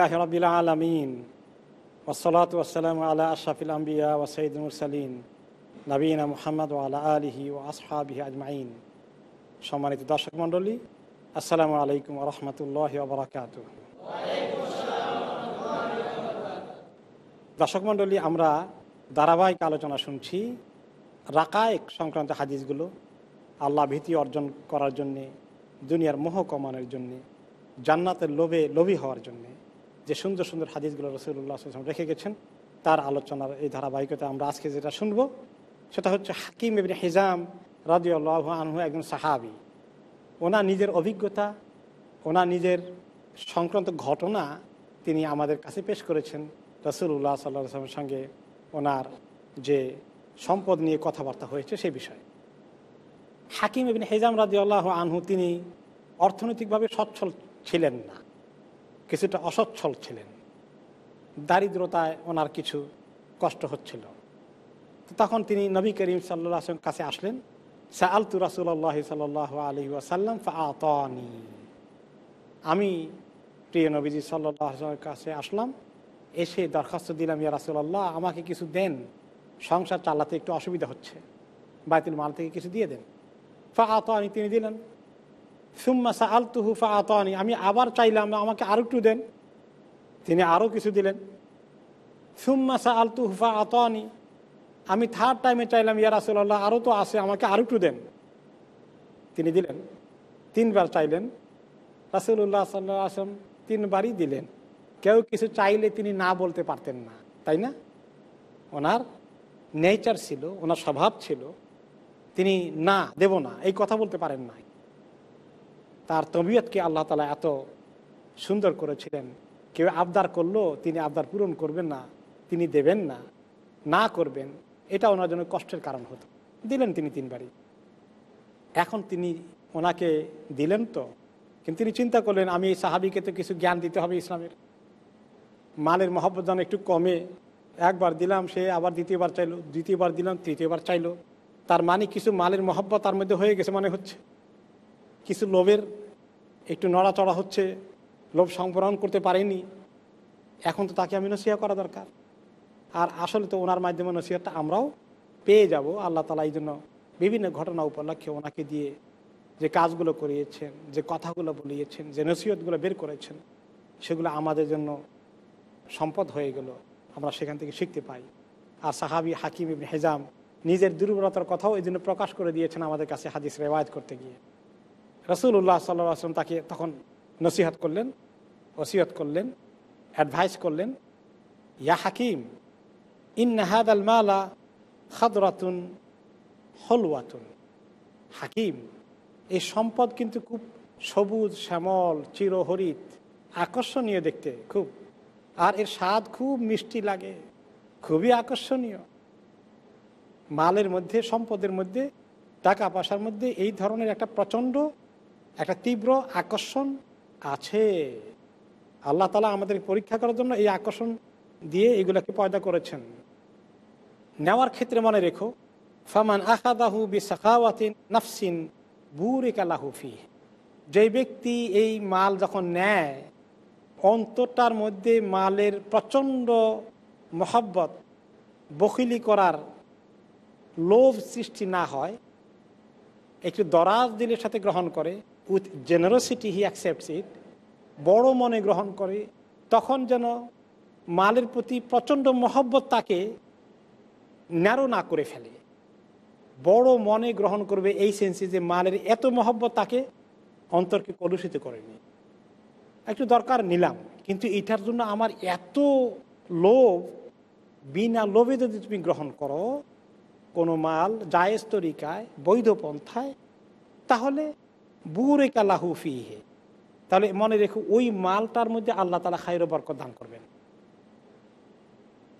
আলহামদুলিল্লাহ রবিল আলমিন ওসলাত ওসালাম আলা আশাফিল আম্বিয়া ও সঈদ মুরসালিন নবীনা মুহাম্মদ আলা আলিহি ও আসহাবিহি আজমাইন সম্মানিত দর্শক মণ্ডলী, আসসালামু আলাইকুম রহমতুল্লাহ বরাকাত দর্শক মণ্ডলী, আমরা ধারাবাহিক আলোচনা শুনছি রাকায়েক সংক্রান্ত হাদিসগুলো, আল্লাহ ভীতি অর্জন করার জন্যে, দুনিয়ার মোহ কমানোর জন্যে, জান্নাতের লোভে লোভী হওয়ার জন্যে। যে সুন্দর সুন্দর হাদিসগুলো রসুল্লাহ আসলাম রেখে গেছেন, তার আলোচনার এই ধারাবাহিকতা আমরা আজকে যেটা শুনব, সেটা হচ্ছে হাকিম এবিন হিজাম রাজিউল্লাহ আনহু একজন সাহাবি। ওনার নিজের অভিজ্ঞতা, ওনার নিজের সংক্রান্ত ঘটনা তিনি আমাদের কাছে পেশ করেছেন। রসুল্লাহ সাল্লাহ আসলামের সঙ্গে ওনার যে সম্পদ নিয়ে কথাবার্তা হয়েছে সেই বিষয়ে। হাকিম এবিন হেজাম রাজি আল্লাহ আনহু তিনি অর্থনৈতিকভাবে সচ্ছল ছিলেন না। কিছুটা অসচ্ছল ছিলেন। দারিদ্রতায় ওনার কিছু কষ্ট হচ্ছিল। তখন তিনি নবী করিম সাল্লা কাছে আসলেন সা আলতু রাসুল্লাহ সাল আলী ওয়াসাল্লাম ফাতনি আমি প্রিয় নবীজি সাল্লাহ কাছে আসলাম, এসে দরখাস্ত দিলাম, ইয়া রাসুল্লাহ আমাকে কিছু দেন, সংসার চালাতে একটু অসুবিধা হচ্ছে বাইতুল মাল থেকে কিছু দিয়ে দেন। ফা আতনি তিনি দিলেন। সুম্মা সা আলতুহু ফা আতনি আমি আবার চাইলাম, আমাকে আরও একটু দেন। তিনি আরও কিছু দিলেন। সুম্মা সা আলতুহু ফা আতনি আমি থার্ড টাইমে চাইলাম, ইয়া রাসুল্লাহ আরও তো আছে, আমাকে আরও একটু দেন। তিনি দিলেন। তিনবার চাইলেন। রাসুল্লাহ সাল্লাহ আসলাম তিনবারই দিলেন। কেউ কিছু চাইলে তিনি না বলতে পারতেন না। তাই না? ওনার নেচার ছিল, ওনার স্বভাব ছিল। তিনি, না, দেব না। এই কথা বলতে পারেন নাই। তার তবিয়তকে আল্লাহ তালা এত সুন্দর করেছিলেন। কেউ আবদার করল, তিনি আবদার পূরণ করবেন না, তিনি দেবেন না না করবেন। এটা ওনার জন্য কষ্টের কারণ হতো। দিলেন তিনি তিনবারই। এখন তিনি ওনাকে দিলেন তো, কিন্তু তিনি চিন্তা করলেন, আমি এই সাহাবিকে তো কিছু জ্ঞান দিতে হবে ইসলামের। মালের মহব্বত যেন একটু কমে। একবার দিলাম, সে আবার দ্বিতীয়বার চাইলো, দ্বিতীয়বার দিলাম, তৃতীয়বার চাইলো। তার মানে কিছু মালের মহব্বত তার মধ্যে হয়ে গেছে মনে হচ্ছে। কিছু লোভের একটু নড়াচড়া হচ্ছে, লোভ সংবরণ করতে পারেনি। এখন তো তাকে আমি নসিহা করা দরকার। আর আসলে তো ওনার মাধ্যমে নসিহাটা আমরাও পেয়ে যাব। আল্লাহ তালা এই জন্য বিভিন্ন ঘটনা উপলক্ষে ওনাকে দিয়ে যে কাজগুলো করিয়েছেন, যে কথাগুলো বলিয়েছেন, যে নসিহতগুলো বের করেছেন, সেগুলো আমাদের জন্য সম্পদ হয়ে গেল। আমরা সেখান থেকে শিখতে পাই। আর সাহাবি হাকিম হেজাম নিজের দুর্বলতার কথাও এই জন্য প্রকাশ করে দিয়েছেন আমাদের কাছে হাদিস রেওয়ায়ত করতে গিয়ে। রসুল্লাহ সাল্লাহ আসলাম তাকে তখন নসিহত করলেন, ওসিয়ত করলেন অ্যাডভাইস করলেন, ইয়া হাকিম ইন নাহাদ আল মালা খাদরাতুন হলওয়াতুন। হাকিম, এই সম্পদ কিন্তু খুব সবুজ, শ্যামল, চিরহরিত, আকর্ষণীয় দেখতে খুব। আর এর স্বাদ খুব মিষ্টি লাগে, খুবই আকর্ষণীয়। মালের মধ্যে, সম্পদের মধ্যে, টাকা পয়সার মধ্যে এই ধরনের একটা প্রচণ্ড একটা তীব্র আকর্ষণ আছে। আল্লাহ তালা আমাদের পরীক্ষা করার জন্য এই আকর্ষণ দিয়ে এগুলোকে পয়দা করেছেন। নেওয়ার ক্ষেত্রে মনে রেখো, ফামান আহাদাহু বি সাখাওয়াতিন নাফসিন বুরিকালাহুফি যে ব্যক্তি এই মাল যখন নেয়, অন্তরটার মধ্যে মালের প্রচণ্ড মহাব্বত বকিলি করার লোভ সৃষ্টি না হয়, একটু দরাজ দিলের সাথে গ্রহণ করে with generosity he accepts it বড় মনে গ্রহণ করে, তখন যেন মালের প্রতি প্রচণ্ড মহব্বত তাকে ন্যারো না করে ফেলে। বড় মনে গ্রহণ করবে এই সেন্সে যে মালের এত মহব্বত তাকে অন্তরকে কলুষিত করেনি। একটু দরকার নিলাম, কিন্তু এটার জন্য আমার এত লোভ, বিনা লোভে যদি তুমি গ্রহণ করো, কোনো মাল জায়েজ তরিকায়, বৈধ পন্থায়, তাহলে বুরে কালাহু ফিহে। তাহলে মনে রেখো, ওই মালটার মধ্যে আল্লাহ তালা খাইর বরকত দান করবেন।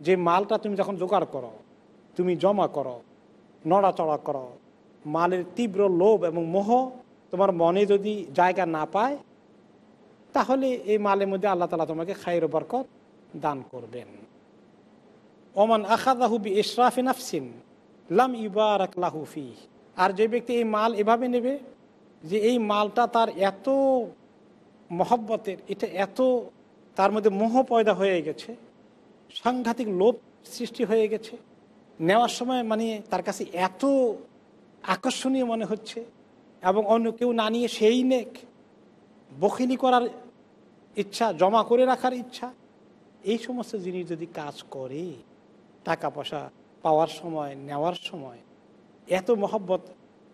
যে মালটা তুমি যখন জোগাড় করো, তুমি জমা করো, নড়াচড়া করো, মালের তীব্র লোভ এবং মোহ তোমার মনে যদি জায়গা না পায়, তাহলে এই মালের মধ্যে আল্লাহ তালা তোমাকে খাইর বরকত দান করবেন। ওমান আখাদাহু বি ইশরাফিন আফসিন লাম লাহুফি আর যে ব্যক্তি এই মাল এভাবে নেবে যে এই মালটা তার এত মহব্বতের, এটা এত তার মধ্যে মোহ পয়দা হয়ে গেছে, সাংঘাতিক লোভ সৃষ্টি হয়ে গেছে, নেওয়ার সময় মানে তার কাছে এত আকর্ষণীয় মনে হচ্ছে এবং অন্য কেউ না নিয়ে সেই নেক, বখিলি করার ইচ্ছা, জমা করে রাখার ইচ্ছা, এই সমস্ত জিনিস যদি কাজ করে টাকা পয়সা পাওয়ার সময়, নেওয়ার সময়, এত মহব্বত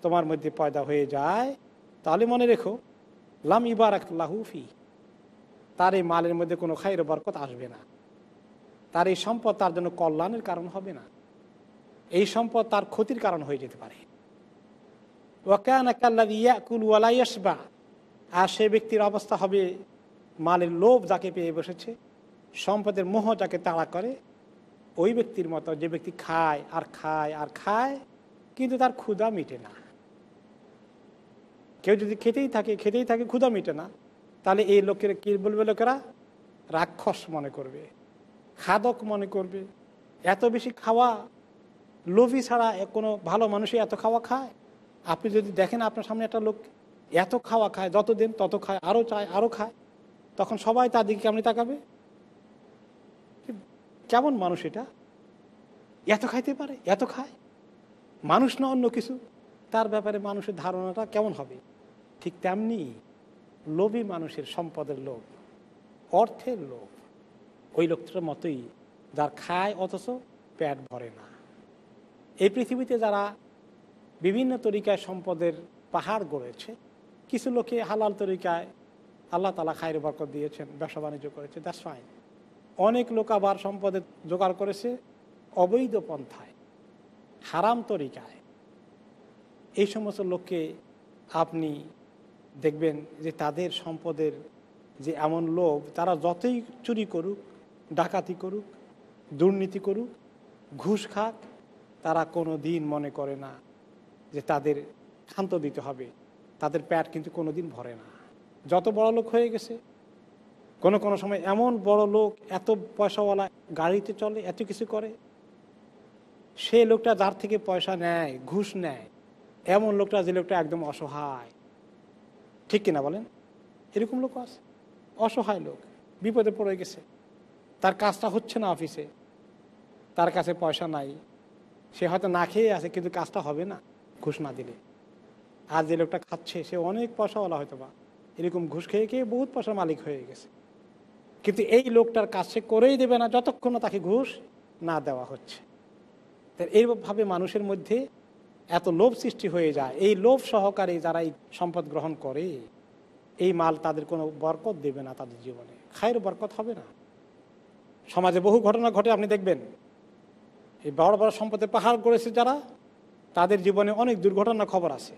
তোমার মধ্যে পয়দা হয়ে যায় তাহলে মনে রেখো, লাম ইবারাক লাহুফি তার এই মালের মধ্যে কোনো খাইর বরকত আসবে না। তার এই সম্পদ তার জন্য কল্যাণের কারণ হবে না। এই সম্পদ তার ক্ষতির কারণ হয়ে যেতে পারে। ওয়াকান আর সে ব্যক্তির অবস্থা হবে মালের লোভ যাকে পেয়ে বসেছে, সম্পদের মোহ যাকে তাড়া করে, ওই ব্যক্তির মতো যে ব্যক্তি খায় আর খায় আর খায়, কিন্তু তার ক্ষুধা মিটে না। কেউ যদি খেতেই থাকে খেতেই থাকে, ক্ষুধা মিটে না, তাহলে এই লোকের কী বলবে লোকেরা? রাক্ষস মনে করবে, খাদক মনে করবে। এত বেশি খাওয়া, লোভী ছাড়া কোনো ভালো মানুষই এত খাওয়া খায়? আপনি যদি দেখেন আপনার সামনে একটা লোক এত খাওয়া খায় যত দিন তত খায়, আরও চায়, আরও খায়, তখন সবাই তার দিকে কেমনি তাকাবে? কেমন মানুষ এটা? এত খাইতে পারে, এত খায়? মানুষ না অন্য কিছু? তার ব্যাপারে মানুষের ধারণাটা কেমন হবে? ঠিক তেমনি লোভী মানুষের সম্পদের লোভ, অর্থের লোভ। ওই লোকটার মতোই যার খায় অথচ পেট ভরে না। এই পৃথিবীতে যারা বিভিন্ন তরিকায় সম্পদের পাহাড় গড়েছে, কিছু লোকে হালাল তরিকায় আল্লাহ তালা খায়ের বরকত দিয়েছেন, ব্যবসা বাণিজ্য করেছে দ্যাটস ফাইন অনেক লোক আবার সম্পদের জোগাড় করেছে অবৈধ পন্থায়, হারাম তরিকায়। এই সমস্ত লোককে আপনি দেখবেন যে তাদের সম্পদের যে এমন লোভ, তারা যতই চুরি করুক, ডাকাতি করুক, দুর্নীতি করুক, ঘুষ খাক, তারা কোনো দিন মনে করে না যে তাদের ক্ষান্ত দিতে হবে। তাদের প্যাট কিন্তু কোনো দিন ভরে না। যত বড় লোক হয়ে গেছে, কোনো কোনো সময় এমন বড় লোক এত পয়সাওয়ালা গাড়িতে চলে, এত কিছু করে সে লোকটা যার থেকে পয়সা নেয়, ঘুষ নেয়, এমন লোকটা যে লোকটা একদম অসহায়। ঠিক কিনা বলেন? এরকম লোক আছে। অসহায় লোক, বিপদে পড়ে গেছে। তার কাজটা হচ্ছে না অফিসে। তার কাছে পয়সা নাই। সে হয়তো না খেয়ে আছে, কিন্তু কাজটা হবে না, ঘুষ না দিলে। আর যে লোকটা খাচ্ছে, সে অনেক পয়সা পয়সাওয়ালা হয়তো বা। এরকম ঘুষ খেয়ে খেয়ে বহুত পয়সার মালিক হয়ে গেছে। কিন্তু এই লোকটার কাজ সে করেই দেবে না, যতক্ষণ তাকে ঘুষ না দেওয়া হচ্ছে। এইভাবে মানুষের মধ্যে এত লোভ সৃষ্টি হয়ে যায়, এই লোভ সহকারে যারা এই সম্পদ গ্রহণ করে, এই মাল তাদের কোনো বরকত দেবে না তাদের জীবনে। খায়ের বরকত হবে না। সমাজে বহু ঘটনা ঘটে, আপনি দেখবেন। এই বড় বড় সম্পদে পাহাড় করেছে যারা, তাদের জীবনে অনেক দুর্ঘটনার খবর আছে।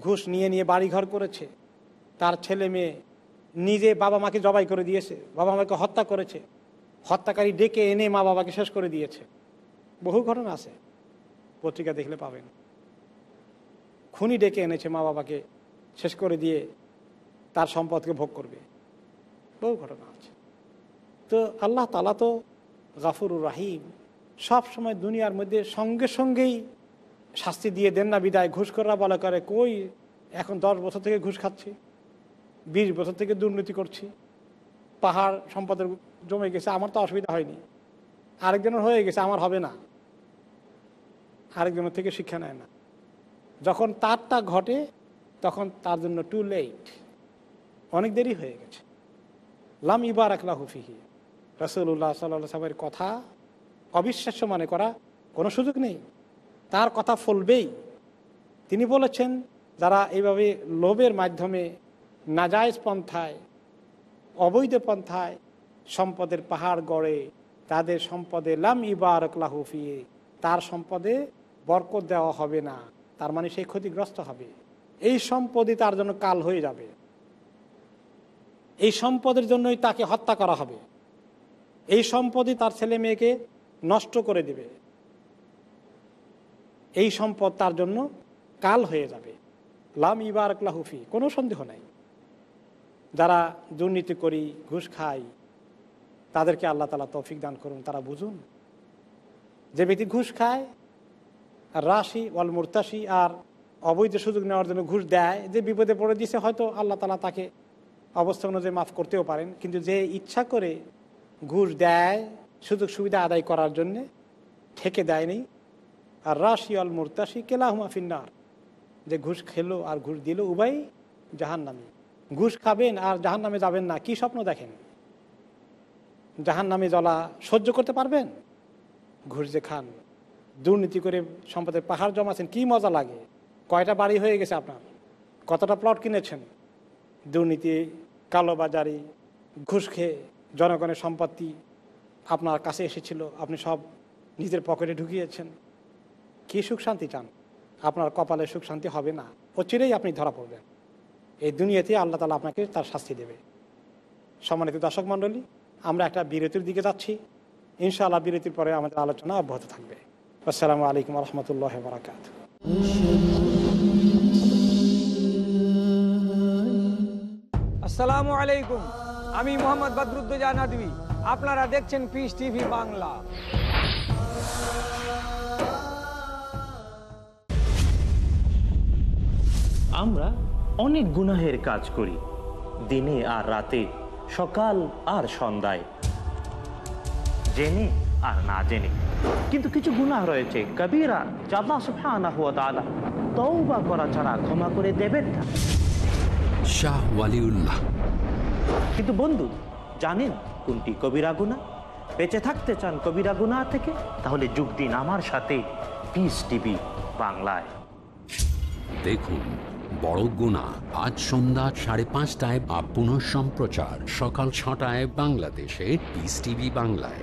ঘুষ নিয়ে নিয়ে বাড়িঘর করেছে। তার ছেলে মেয়ে নিজে বাবা মাকে জবাই করে দিয়েছে, বাবা মাকে হত্যা করেছে। হত্যাকারী ডেকে এনে মা বাবাকে শেষ করে দিয়েছে। বহু ঘটনা আছে। পত্রিকা দেখলে পাবেন। খুনি ডেকে এনেছে মা বাবাকে, শেষ করে দিয়ে তার সম্পদকে ভোগ করবে। বহু ঘটনা আছে। তো আল্লাহ তালা তো গাফুরুর রাহিম, সব সময় দুনিয়ার মধ্যে সঙ্গে সঙ্গেই শাস্তি দিয়ে দেন না, বিদায় ঘুষ করা বলা করে কই এখন দশ বছর থেকে ঘুষ খাচ্ছি, বিশ বছর থেকে দুর্নীতি করছি, পাহাড় সম্পদের জমে গেছে, আমার তো অসুবিধা হয়নি, আরেকজনের হয়ে গেছে, আমার হবে না। আরেকজনের থেকে শিক্ষা নেয় না। যখন তারটা ঘটে, তখন তার জন্য টু লেট অনেক দেরি হয়ে গেছে। লাম ইবার আকলাহুফিহি রসুল্লাহ সাল্লা সাহেবের কথা অবিশ্বাস্য মনে করা কোনো সুযোগ নেই। তার কথা ফলবেই। তিনি বলেছেন, যারা এইভাবে লোভের মাধ্যমে নাজায়জ পন্থায়, অবৈধ পন্থায় সম্পদের পাহাড় গড়ে, তাদের সম্পদে লাম ইবারক লাহুফিয়ে তার সম্পদে বরকত দেওয়া হবে না, তার মানে সেই ক্ষতিগ্রস্ত হবে। এই সম্পদই তার জন্য কাল হয়ে যাবে। এই সম্পদের জন্যই তাকে হত্যা করা হবে। এই সম্পদই তার ছেলে মেয়েকে নষ্ট করে দিবে। এই সম্পদ তার জন্য কাল হয়ে যাবে। লাম ইবারক লাহুফি কোনো সন্দেহ নাই। যারা দুর্নীতি করি, ঘুষ খাই, তাদেরকে আল্লাহ তালা তৌফিক দান করুন, তারা বুঝুন। যে ব্যক্তি ঘুষ খায় রাশি ওয়াল মুরতাসি আর অবৈধ সুযোগ নেওয়ার জন্য ঘুষ দেয়, যে বিপদে পড়ে দিয়েছে, হয়তো আল্লাহ তালা তাকে অবস্থা অনুযায়ী মাফ করতেও পারেন। কিন্তু যে ইচ্ছা করে ঘুষ দেয়, সুযোগ সুবিধা আদায় করার জন্যে ঠেকে দেয়নি। আর রাশি আল মুরতাসি কেলাহুমা ফিন্নার, যে ঘুষ খেলো আর ঘুষ দিল উভয় জাহান নামে ঘুষ খাবেন আর জাহান নামে যাবেন না, কি স্বপ্ন দেখেন? জাহান নামে জ্বলা সহ্য করতে পারবেন? ঘুষ যে খান দুর্নীতি করে সম্পদের পাহাড় জমাছেন কি মজা লাগে? কয়টা বাড়ি হয়ে গেছে আপনার? কতটা প্লট কিনেছেন? দুর্নীতি, কালোবাজারি, ঘুষ খেয়ে জনগণের সম্পত্তি আপনার কাছে এসেছিল, আপনি সব নিজের পকেটে ঢুকিয়েছেন। কি সুখ শান্তি চান? আপনার কপালে সুখ শান্তি হবে না। অচিরেই আপনি ধরা পড়বেন। এই দুনিয়াতে আল্লাহ তালা আপনাকে তার শাস্তি দেবে। সম্মানিত দর্শক মণ্ডলী, আমরা একটা বিরতির দিকে যাচ্ছি। ইনশাআল্লাহ বিরতির পরে আমাদের আলোচনা অব্যাহত থাকবে। আসসালামু আলাইকুম রহমতুল্লাহ বারাকাত আসসালামু আলাইকুম আমি মোহাম্মদ বদরুদ্দোজা নদী আপনারা দেখছেন পিস টিভি বাংলা। আমরা অনেক গুনাহের কাজ করি দিনে আর রাতে সকাল আর সন্ধ্যায় জেনে আর না জেনে। কিন্তু কিছু গুনাহ রয়েছে। কবিরা চাঁদা সুফানা হুয়া তালা তওবা করা ছাড়া ক্ষমা করে দেবেন না। শাহ ওয়ালিউল্লাহ। কিন্তু বন্ধু জানেন কোনটি কবিরা গুণা বেঁচে থাকতে চান কবিরা গুণা থেকে তাহলে যোগ দিন আমার সাথে। পিস টিভি বাংলায়। দেখুন বড় গুণা আজ সন্ধ্যা সাড়ে পাঁচটায় বা পুনঃ সম্প্রচার সকাল ছটায় বাংলাদেশে পিস টিভি বাংলায়।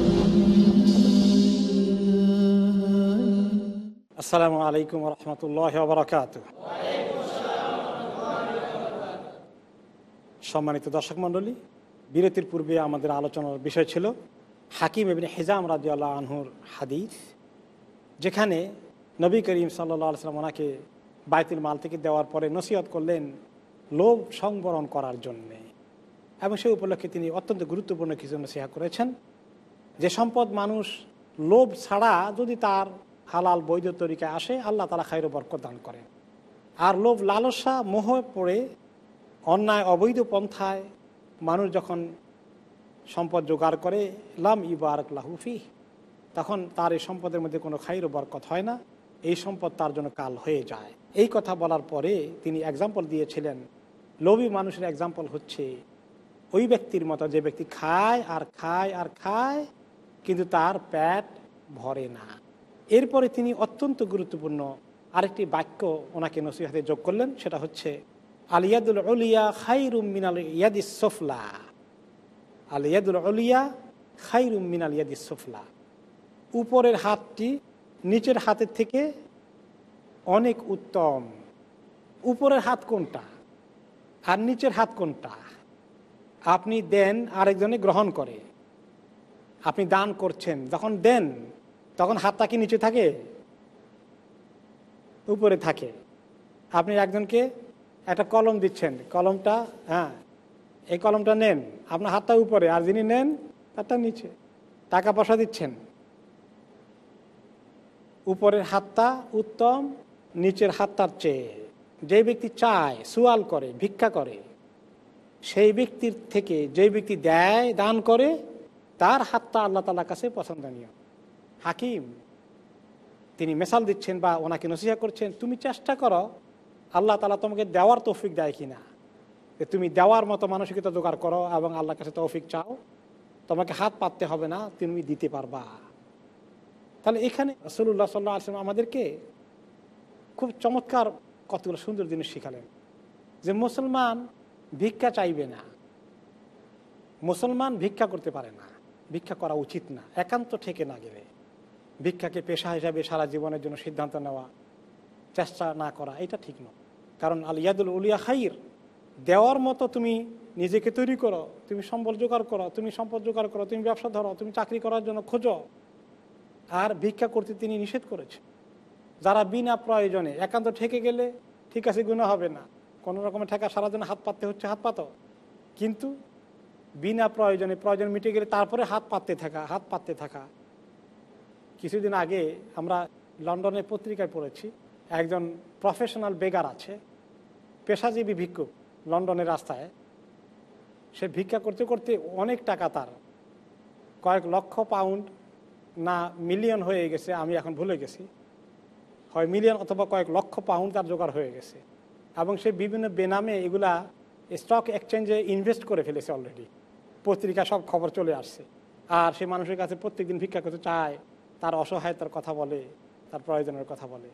আসসালামু আলাইকুম রহমতুল্লাহ বারাকাত সম্মানিত দর্শক মণ্ডলী, বিরতির পূর্বে আমাদের আলোচনার বিষয় ছিল হাকিম এবিন হেজাম রাজি আল্লাহ আনহুর হাদিস, যেখানে নবী করিম সাল্লা সাল্লাম ওনাকে বাইতুল মাল থেকে দেওয়ার পরে নসিহত করলেন লোভ সংবরণ করার জন্যে। এবং সেই উপলক্ষে তিনি অত্যন্ত গুরুত্বপূর্ণ কিছু নসিহা করেছেন। যে সম্পদ মানুষ লোভ ছাড়া যদি তার হালাল বৈধ তরিকায় আসে, আল্লাহ তালা খাইর বরকত দান করেন। আর লোভ লালসা, মোহ পড়ে, অন্যায়, অবৈধ পন্থায় মানুষ যখন সম্পদ জোগাড় করে, লাম ইবারক লাহুফি তখন তার এই সম্পদের মধ্যে কোনো খাইর বরকত হয় না। এই সম্পদ তার জন্য কাল হয়ে যায়। এই কথা বলার পরে তিনি এক্সাম্পল দিয়েছিলেন। লোভী মানুষের এক্সাম্পল হচ্ছে, ওই ব্যক্তির মতো যে ব্যক্তি খায় আর খায় আর খায়, কিন্তু তার পেট ভরে না। এরপরে তিনি অত্যন্ত গুরুত্বপূর্ণ আরেকটি বাক্য ওনাকে নসিহাতে যোগ করলেন, সেটা হচ্ছে আলিয়াদুল অলিয়া খাইরুম মিনাল ইয়াদিস সফলা। আলিয়াদুল অলিয়া খাইরুম মিনাল ইয়াদিস সফলা। উপরের হাতটি নিচের হাতের থেকে অনেক উত্তম। উপরের হাত কোনটা? আর নিচের হাত কোনটা? আপনি দেন আরেকজনে গ্রহণ করে। আপনি দান করছেন, যখন দেন তখন হাতটা কি নিচে থাকে? উপরে থাকে। আপনি একজনকে একটা কলম দিচ্ছেন। কলমটা হ্যাঁ এই কলমটা নেন। আপনার হাতটা উপরে, আর যিনি নেন, তারটা নিচে। টাকা পয়সা দিচ্ছেন। উপরের হাতটা উত্তম, নিচের হাতটার চেয়ে। যে ব্যক্তি চায়, সুয়াল করে, ভিক্ষা করে, সেই ব্যক্তির থেকে যে ব্যক্তি দেয়, দান করে, তার হাতটা আল্লাহ তালার কাছে পছন্দনীয়। হাকিম, তিনি মেশাল দিচ্ছেন বা ওনাকে নসিহা করছেন, তুমি চেষ্টা করো, আল্লাহ তালা তোমাকে দেওয়ার তৌফিক দেয় কিনা। যে তুমি দেওয়ার মতো মানসিকতা জোগাড় করো এবং আল্লাহর কাছে তৌফিক চাও, তোমাকে হাত পাততে হবে না, তুমি দিতে পারবা। তাহলে এখানে রসুল্লাহ সাল্লাহ আসলাম আমাদেরকে খুব চমৎকার কতগুলো সুন্দর জিনিস শিখালেন। যে মুসলমান ভিক্ষা চাইবে না, মুসলমান ভিক্ষা করতে পারে না, ভিক্ষা করা উচিত না, একান্ত ঠেকে না গেলে। ভিক্ষাকে পেশা হিসাবে সারা জীবনের জন্য সিদ্ধান্ত নেওয়া, চেষ্টা না করা, এটা ঠিক নয়। কারণ আল ইয়াদুল উলিয়া খাইর, দেওয়ার মতো তুমি নিজেকে তৈরি করো, তুমি সম্বল জোগাড় করো, তুমি সম্পদ জোগাড় করো, তুমি ব্যবসা ধরো, তুমি চাকরি করার জন্য খোঁজো। আর ভিক্ষা করতে তিনি নিষেধ করেছে। যারা বিনা প্রয়োজনে একান্ত ঠেকে গেলে ঠিক আছে গুণা হবে না। কোনো রকমের ঠেকা সারা হাত পাততে হচ্ছে, হাত পাতো। কিন্তু বিনা প্রয়োজনে, প্রয়োজন মিটে গেলে তারপরে হাত পাততে থাকা, হাত পাততে থাকা। কিছুদিন আগে আমরা লন্ডনের পত্রিকায় পড়েছি, একজন প্রফেশনাল বেগার আছে, পেশাজীবী ভিক্ষুক লন্ডনের রাস্তায়। সে ভিক্ষা করতে করতে অনেক টাকা তার, কয়েক লক্ষ পাউন্ড না মিলিয়ন হয়ে গেছে, আমি এখন ভুলে গেছি। হয় মিলিয়ন অথবা কয়েক লক্ষ পাউন্ড তার জোগাড় হয়ে গেছে। এবং সে বিভিন্ন বেনামে এগুলা স্টক এক্সচেঞ্জে ইনভেস্ট করে ফেলেছে অলরেডি পত্রিকা সব খবর চলে আসছে। আর সে মানুষের কাছে প্রত্যেকদিন ভিক্ষা করতে চায় তার অসহায়তার কথা বলে, তার প্রয়োজনের কথা বলে।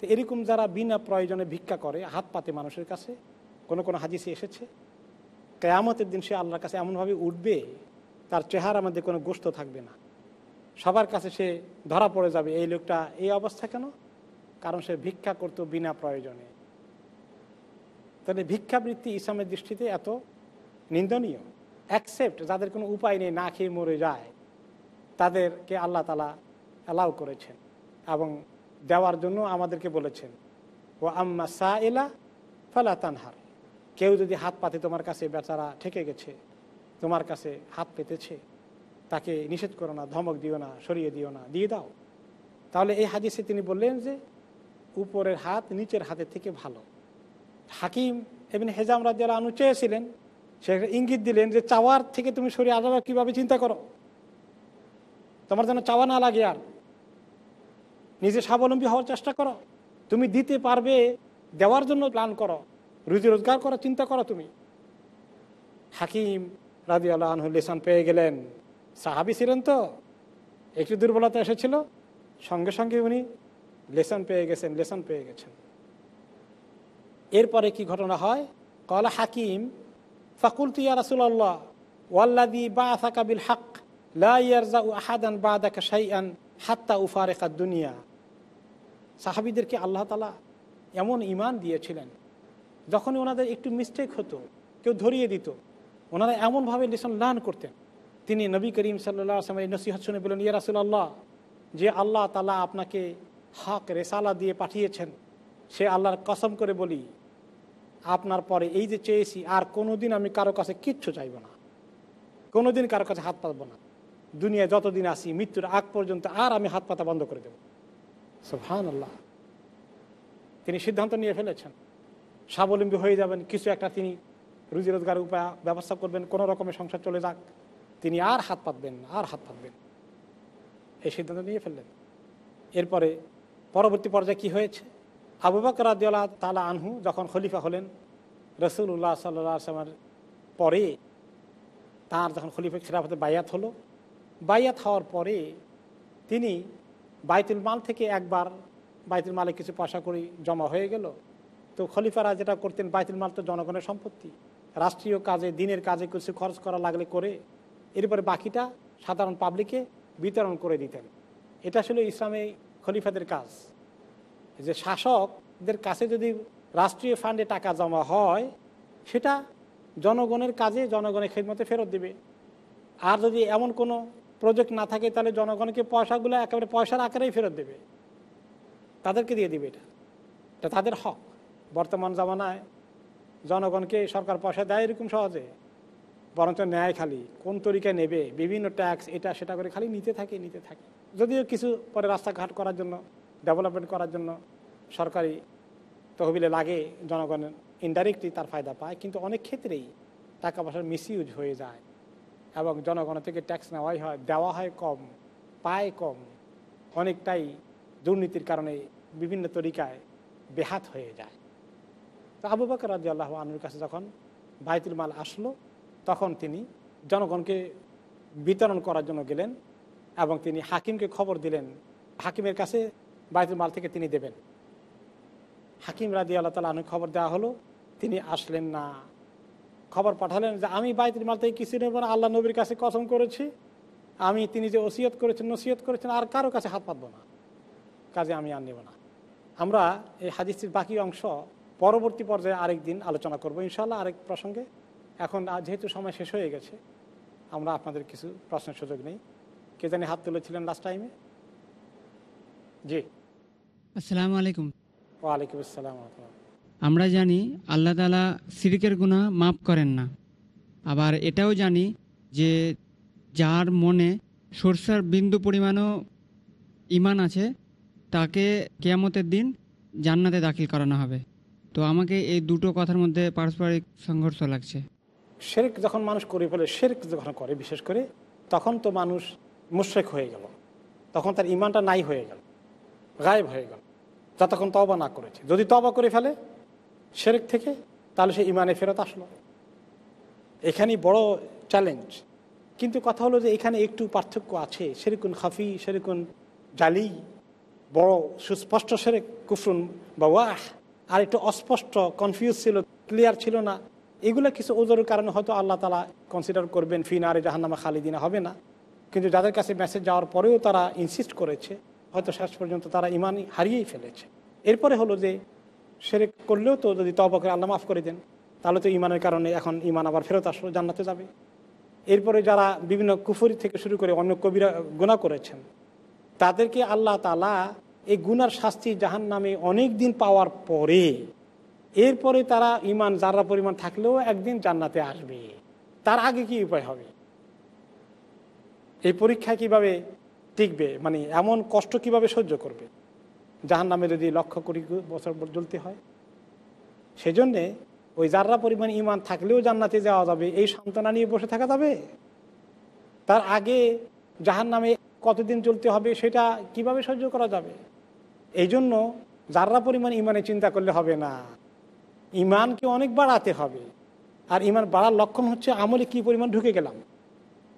তো এরকম যারা বিনা প্রয়োজনে ভিক্ষা করে, হাত পাতে মানুষের কাছে, কোনো কোনো হাদিসে এসেছে, কেয়ামতের দিন সে আল্লাহর কাছে এমনভাবে উঠবে, তার চেহারার মধ্যে কোনো গোস্ত থাকবে না। সবার কাছে সে ধরা পড়ে যাবে, এই লোকটা এই অবস্থা কেন? কারণ সে ভিক্ষা করতো বিনা প্রয়োজনে। তাহলে ভিক্ষাবৃত্তি ইসলামের দৃষ্টিতে এত নিন্দনীয়। অ্যাকসেপ্ট যাদের কোনো উপায় নেই, না খেয়ে মরে যায়। তাদেরকে আল্লাহ তালা অ্যালাউ করেছেন এবং দেওয়ার জন্য আমাদেরকে বলেছেন ও আম্মা সা এলা ফলা তানহার। কেউ যদি হাত পাতে তোমার কাছে বেচারা ঠেকে গেছে, তোমার কাছে হাত পেতেছে, তাকে নিষেধ করো না, ধমক দিও না, সরিয়ে দিও না, দিয়ে দাও। তাহলে এই হাদিসে তিনি বললেন যে, উপরের হাত নিচের হাতের থেকে ভালো। হাকিম এমনি হেজাম রাজ্যারা আনু চেয়েছিলেন, সে ইঙ্গিত দিলেন যে, চাওয়ার থেকে তুমি সরিয়ে আসাবা কীভাবে চিন্তা করো? তোমার যেন চাওয়া না লাগে আর। নিজে স্বাবলম্বী হওয়ার চেষ্টা করো। তুমি দিতে পারবে, দেওয়ার জন্য প্ল্যান করো। রুজি রোজগার করার চিন্তা করো তুমি। হাকিম রাজি আল্লাহ লেসন পেয়ে গেলেন। সাহাবি ছিলেন তো, একটু দুর্বলতা এসেছিল। সঙ্গে সঙ্গে উনি লেসন পেয়ে গেছেন, লেসন পেয়ে গেছেন। এরপরে কি ঘটনা হয়? কলা হাকিম ফাকুল তুইয়া রাসুল্লাহ ওয়াল্লাদি বা আসাকাবিল হক দুনিয়া সাহাবিদেরকে আল্লাহ তালা এমন ইমান দিয়েছিলেন, যখনই ওনাদের একটু মিস্টেক হতো, কেউ ধরিয়ে দিত, ওনারা এমনভাবে লেসন লার্ন করতেন। তিনি নবী করিম সাল্লাহ নসিহত শুনে বলেন ইয়া রাসুল্লাহ যে আল্লাহ তালা আপনাকে হক, রেসালা দিয়ে পাঠিয়েছেন, সে আল্লাহর কসম করে বলি, আপনার পরে এই যে চেয়েছি, আর কোনোদিন আমি কারও কাছে কিচ্ছু চাইব না। কোনোদিন কারও কাছে হাত পাতবো না। দুনিয়া যতদিন আসি মৃত্যুর আগ পর্যন্ত আর আমি হাত পাতা বন্ধ করে দেব। সুহান আল্লাহ তিনি সিদ্ধান্ত নিয়ে ফেলেছেন। স্বাবলম্বী হয়ে যাবেন, কিছু একটা তিনি রুজি রোজগার উপায় ব্যবস্থা করবেন, কোনো রকমের সংসার চলে যাক। তিনি আর হাত পাতবেন আর হাত পাতবেন। এই সিদ্ধান্ত নিয়ে ফেললেন। এরপরে পরবর্তী পর্যায়ে কি হয়েছে? আবু বকর রাদিয়াল্লাহ তালা আনহু যখন খলিফা হলেন রসুল্লাহ সাল্লাহ আসলামের পরে তার যখন খলিফা খিলাফতে বায়াত হলো বায়াত হওয়ার পরে তিনি বাইতুল মাল থেকে একবার বাইতুল মালে কিছু পয়সা করি জমা হয়ে গেল। তো খলিফারা যেটা করতেন, বাইতুল মাল তো জনগণের সম্পত্তি। রাষ্ট্রীয় কাজে, দিনের কাজে কিছু খরচ করা লাগলে করে এরপরে বাকিটা সাধারণ পাবলিকে বিতরণ করে দিতেন। এটা আসলে ইসলামে খলিফাদের কাজ। যে শাসকদের কাছে যদি রাষ্ট্রীয় ফান্ডে টাকা জমা হয়, সেটা জনগণের কাজে, জনগণের খেদমতে ফেরত দেবে। আর যদি এমন কোনো প্রজেক্ট না থাকে, তাহলে জনগণকে পয়সাগুলো একেবারে পয়সার আকারেই ফেরত দেবে। তাদেরকে দিয়ে দিবে এটা। এটা তাদের হক। বর্তমান জামানায় জনগণকে সরকার পয়সা দেয় এরকম সহজে। বরঞ্চ ন্যায় খালি, কোন তরিকায় নেবে, বিভিন্ন ট্যাক্স এটা সেটা করে খালি নিতে থাকে নিতে থাকে। যদিও কিছু পরে রাস্তাঘাট করার জন্য ডেভেলপমেন্ট করার জন্য সরকারি তহবিলে লাগে জনগণের ইনডাইরেক্টলি তার ফায়দা পায়, কিন্তু অনেক ক্ষেত্রেই টাকা পয়সার মিসইউজ হয়ে যায়। এবং জনগণের থেকে ট্যাক্স নেওয়াই হয়, দেওয়া হয় কম, পায় কম, অনেকটাই দুর্নীতির কারণে বিভিন্ন তরিকায় বেহাত হয়ে যায়। তো আবু বকর রাজি আল্লাহ আনুর কাছে যখন বাইতুল মাল আসলো, তখন তিনি জনগণকে বিতরণ করার জন্য গেলেন এবং তিনি হাকিমকে খবর দিলেন, হাকিমের কাছে বাইতুল মাল থেকে তিনি দেবেন। হাকিম রাজি আল্লাহ তালা খবর দেওয়া হলো, তিনি আসলেন না। খবর পাঠালেন যে আমি বাইতুল মাল থেকে কিছু নেব না আল্লাহ নবীর কাছে কসম করেছি। আমি তিনি যে ওসিয়ত করেছেন নসিয়ত করেছেন আর কারও কাছে হাত পাতবো না। কাজে আমি আর নেব না। আমরা এই হাদিসটির বাকি অংশ পরবর্তী পর্যায়ে আরেক দিন আলোচনা করব ইনশাল্লাহ আরেক প্রসঙ্গে। এখন যেহেতু সময় শেষ হয়ে গেছে আমরা আপনাদের কিছু প্রশ্নের সুযোগ নেই। কে জানি হাত তুলেছিলেন লাস্ট টাইমে জি। আসসালামু আলাইকুম। ওয়ালাইকুম আসসালাম। আমরা জানি আল্লাহ তালা সিরিকের গুণা মাফ করেন না। আবার এটাও জানি যে যার মনে সরষার বিন্দু পরিমাণও ইমান আছে, তাকে কেয়ামতের দিন জান্নাতে দাখিল করানো হবে। তো আমাকে এই দুটো কথার মধ্যে পারস্পরিক সংঘর্ষ লাগছে। শেরক যখন মানুষ করে ফেলে, শেরক যখন করে, বিশেষ করে, তখন তো মানুষ মুশ্রেক হয়ে গেল। তখন তার ইমানটা নাই হয়ে গেল, গায়েব হয়ে গেল। যতক্ষণ তবা না করেছে। যদি তবা করে ফেলে শেরেক থেকে, তাহলে সে ইমানে ফেরত আসলো। এখানেই বড় চ্যালেঞ্জ কিন্তু কথা হলো যে এখানে একটু পার্থক্য আছে। সেরকম খাফি সেরকম জালি, বড় সুস্পষ্ট সেরেক কুফরুন বা ওয়াহ আর একটু অস্পষ্ট কনফিউজ ছিল ক্লিয়ার ছিল না। এগুলো কিছু ওজোরের কারণে হয়তো আল্লাহ তালা কনসিডার করবেন ফিনারে জাহান্নামা খালিদিনা হবে না। কিন্তু যাদের কাছে মেসেজ যাওয়ার পরেও তারা ইনসিস্ট করেছে, হয়তো শেষ পর্যন্ত তারা ইমান হারিয়েই ফেলেছে। এরপরে হলো যে সেরেক করলেও তো যদি তবা আল্লাহ মাফ করে দেন, তাহলে তো ইমানের কারণে এখন ইমান আবার ফেরত আসলো, জান্নাতে যাবে। এরপরে যারা বিভিন্ন কুফরি থেকে শুরু করে অন্য কবিরা গুণা করেছেন, তাদেরকে আল্লাহ তালা এই গুনার শাস্তি জাহান নামে অনেক দিন পাওয়ার পরে, এরপরে তারা ইমান যারা পরিমাণ থাকলেও একদিন জান্নাতে আসবে। তার আগে কি উপায় হবে? এই পরীক্ষা কীভাবে টিকবে? মানে এমন কষ্ট কীভাবে সহ্য করবে? জাহান নামে যদি লক্ষ কোটি বছর জ্বলতে হয়। সেজন্যে ওই যাররা পরিমাণ ইমান থাকলেও জান্নাতে যাওয়া যাবে, এই সান্ত্বনা নিয়ে বসে থাকা যাবে। তার আগে জাহান নামে কতদিন চলতে হবে সেটা কীভাবে সহ্য করা যাবে? এই জন্য যাররা পরিমাণ ইমানে চিন্তা করলে হবে না। ইমানকে অনেক বাড়াতে হবে। আর ইমান বাড়ার লক্ষণ হচ্ছে আমলে কি পরিমাণ ঢুকে গেলাম।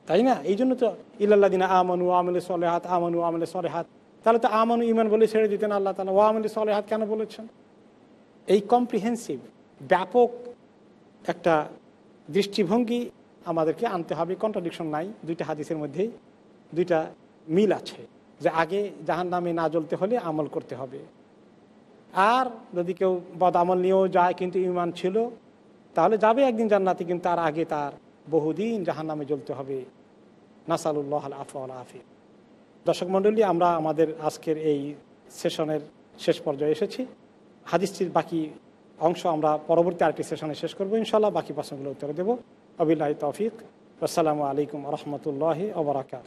তাই না? এই জন্য তো ইল্লাদিনা আমানু আমলে সলেহাত, আমানু আমলে সলেহাত। তাহলে তো আমানু ইমান বলে ছেড়ে দিতেন আল্লাহ তালা ও আমলে সলেহাত কেন বলেছেন? এই কম্প্রিহেন্সিভ ব্যাপক একটা দৃষ্টিভঙ্গি আমাদেরকে আনতে হবে। কন্ট্রাডিকশন নাই, দুইটা হাদিসের মধ্যেই দুইটা মিল আছে যে আগে জাহান নামে না জ্বলতে হলে আমল করতে হবে। আর যদি কেউ বদ আমল নিয়েও যায় কিন্তু ইমান ছিল, তাহলে যাবে একদিন জান্নাতে কিন্তু তার আগে তার বহুদিন জাহান নামে জ্বলতে হবে। নাসালুল্লাহ আফি দর্শক মণ্ডলী, আমরা আমাদের আজকের এই সেশনের শেষ পর্যায়ে এসেছি। হাদিসটির বাকি অংশ আমরা পরবর্তী আরেকটি সেশনে শেষ করব ইনশাল্লাহ বাকি প্রশ্নগুলো উত্তর দেবো। আবিল্লাহ তৌফিক। আসসালামু আলাইকুম রহমতুল্লাহ ওবরাকাত